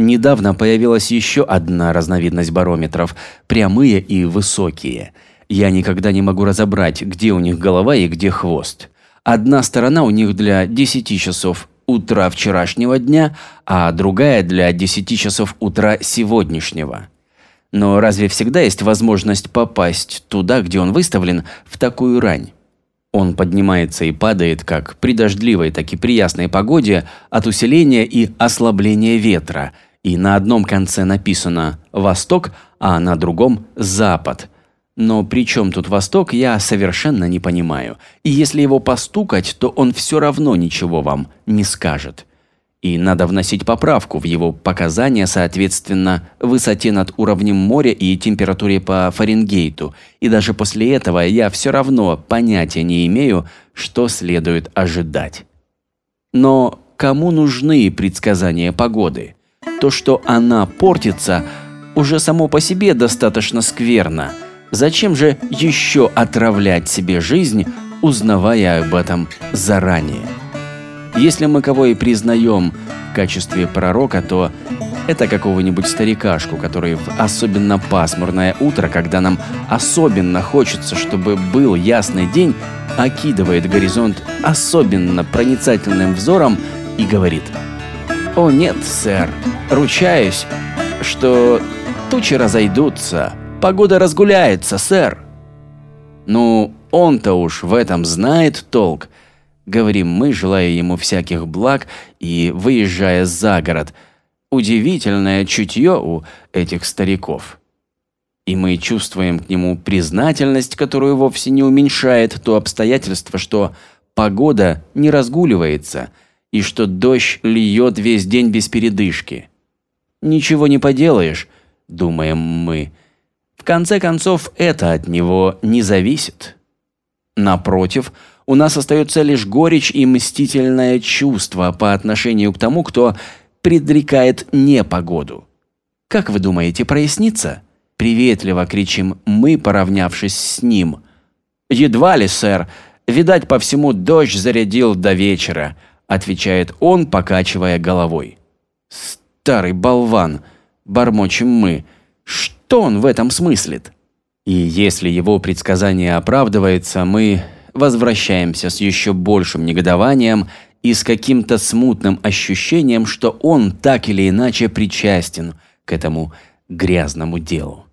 Недавно появилась еще одна разновидность барометров – прямые и высокие. Я никогда не могу разобрать, где у них голова и где хвост. Одна сторона у них для 10 часов утра вчерашнего дня, а другая для 10 часов утра сегодняшнего. Но разве всегда есть возможность попасть туда, где он выставлен, в такую рань? Он поднимается и падает как при дождливой, так и при ясной погоде от усиления и ослабления ветра, и на одном конце написано «Восток», а на другом «Запад». Но при чем тут Восток, я совершенно не понимаю. И если его постукать, то он все равно ничего вам не скажет. И надо вносить поправку в его показания соответственно высоте над уровнем моря и температуре по Фаренгейту. И даже после этого я все равно понятия не имею, что следует ожидать. Но кому нужны предсказания погоды? То, что она портится, уже само по себе достаточно скверно. Зачем же еще отравлять себе жизнь, узнавая об этом заранее? Если мы кого и признаем в качестве пророка, то это какого-нибудь старикашку, который в особенно пасмурное утро, когда нам особенно хочется, чтобы был ясный день, окидывает горизонт особенно проницательным взором и говорит «О нет, сэр, ручаюсь, что тучи разойдутся, погода разгуляется, сэр». Ну, он-то уж в этом знает толк – говорим мы, желая ему всяких благ и выезжая за город. Удивительное чутье у этих стариков. И мы чувствуем к нему признательность, которую вовсе не уменьшает то обстоятельство, что погода не разгуливается и что дождь льет весь день без передышки. Ничего не поделаешь, думаем мы. В конце концов, это от него не зависит. Напротив, у нас остается лишь горечь и мстительное чувство по отношению к тому, кто предрекает непогоду. Как вы думаете, прояснится? Приветливо кричим мы, поравнявшись с ним. Едва ли, сэр. Видать, по всему дождь зарядил до вечера, отвечает он, покачивая головой. Старый болван, бормочем мы. Что он в этом смыслит? И если его предсказание оправдывается, мы возвращаемся с еще большим негодованием и с каким-то смутным ощущением, что он так или иначе причастен к этому грязному делу.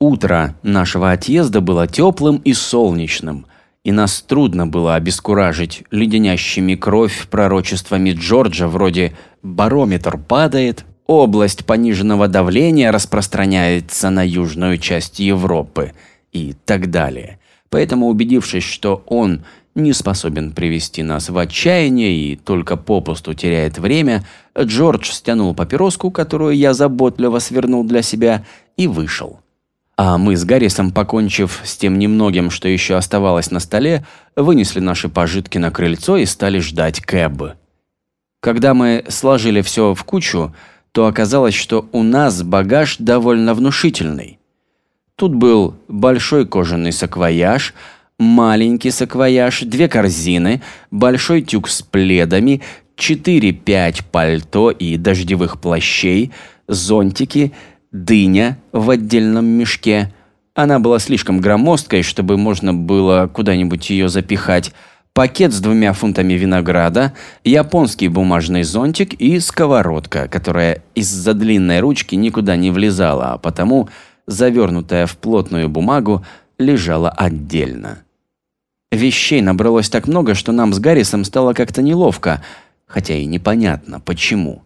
Утро нашего отъезда было теплым и солнечным, и нас трудно было обескуражить леденящими кровь пророчествами Джорджа вроде «барометр падает», «область пониженного давления распространяется на южную часть Европы» и так далее. Поэтому, убедившись, что он не способен привести нас в отчаяние и только попусту теряет время, Джордж стянул папироску, которую я заботливо свернул для себя, и вышел. А мы с Гаррисом, покончив с тем немногим, что еще оставалось на столе, вынесли наши пожитки на крыльцо и стали ждать Кэб. Когда мы сложили все в кучу, то оказалось, что у нас багаж довольно внушительный. Тут был большой кожаный саквояж, маленький саквояж, две корзины, большой тюк с пледами, 4-5 пальто и дождевых плащей, зонтики, дыня в отдельном мешке. Она была слишком громоздкой, чтобы можно было куда-нибудь ее запихать. Пакет с двумя фунтами винограда, японский бумажный зонтик и сковородка, которая из-за длинной ручки никуда не влезала, а потому завернутая в плотную бумагу, лежала отдельно. Вещей набралось так много, что нам с Гаррисом стало как-то неловко, хотя и непонятно, почему.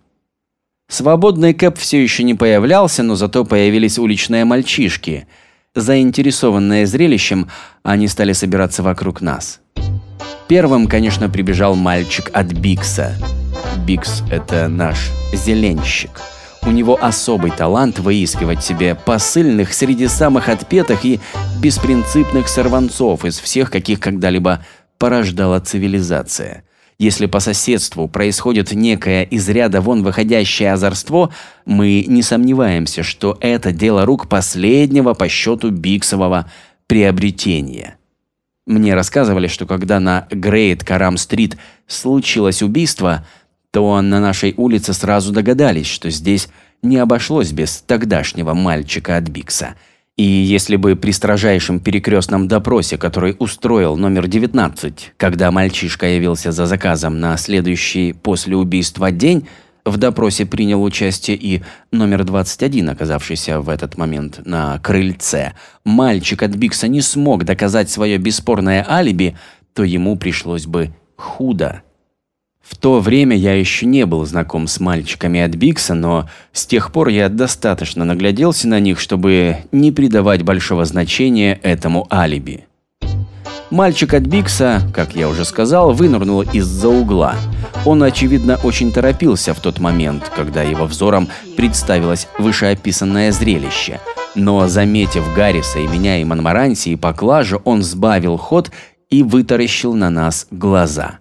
Свободный Кэп все еще не появлялся, но зато появились уличные мальчишки. Заинтересованные зрелищем, они стали собираться вокруг нас. Первым, конечно, прибежал мальчик от Бикса. Бикс – это наш зеленщик – у него особый талант выискивать себе посыльных среди самых отпетых и беспринципных сорванцов из всех, каких когда-либо порождала цивилизация. Если по соседству происходит некое из ряда вон выходящее озорство, мы не сомневаемся, что это дело рук последнего по счету Биксового приобретения. Мне рассказывали, что когда на Грейт Карам-стрит случилось убийство – то на нашей улице сразу догадались, что здесь не обошлось без тогдашнего мальчика от Бикса. И если бы при строжайшем перекрестном допросе, который устроил номер 19, когда мальчишка явился за заказом на следующий после убийства день, в допросе принял участие и номер 21, оказавшийся в этот момент на крыльце, мальчик от Бикса не смог доказать свое бесспорное алиби, то ему пришлось бы худо. В то время я еще не был знаком с мальчиками от Бикса, но с тех пор я достаточно нагляделся на них, чтобы не придавать большого значения этому алиби. Мальчик от Бикса, как я уже сказал, вынырнул из-за угла. Он, очевидно, очень торопился в тот момент, когда его взором представилось вышеописанное зрелище. Но, заметив Гарриса и меня и Монмаранси и поклажу, он сбавил ход и вытаращил на нас глаза.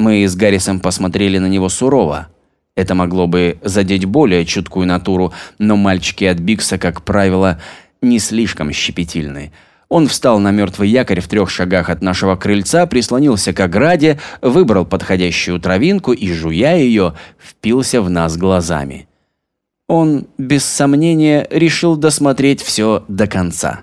Мы с Гаррисом посмотрели на него сурово. Это могло бы задеть более чуткую натуру, но мальчики от Бикса, как правило, не слишком щепетильны. Он встал на мертвый якорь в трех шагах от нашего крыльца, прислонился к ограде, выбрал подходящую травинку и, жуя ее, впился в нас глазами. Он, без сомнения, решил досмотреть все до конца.